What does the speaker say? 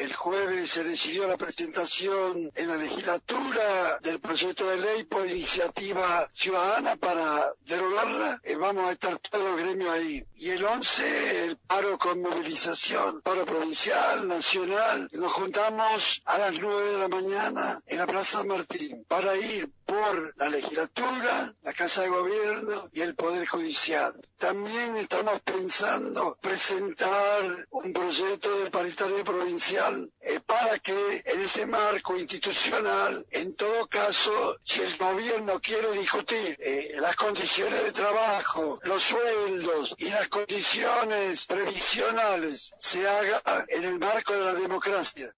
el jueves se decidió la presentación en la legislatura del proyecto de ley por iniciativa ciudadana para derogarla. Eh, vamos a estar todos los gremios ahí. Y el 11, el paro con movilización, paro provincial, nacional. Nos juntamos a las 9 de la mañana en la Plaza Martín para ir por la legislatura, la Casa de Gobierno y el Poder Judicial. También estamos pensando presentar un proyecto de paritaria provincial eh, para que en ese marco institucional, en todo caso, si el gobierno quiere discutir eh, las condiciones de trabajo, los sueldos y las condiciones previsionales, se haga en el marco de la democracia.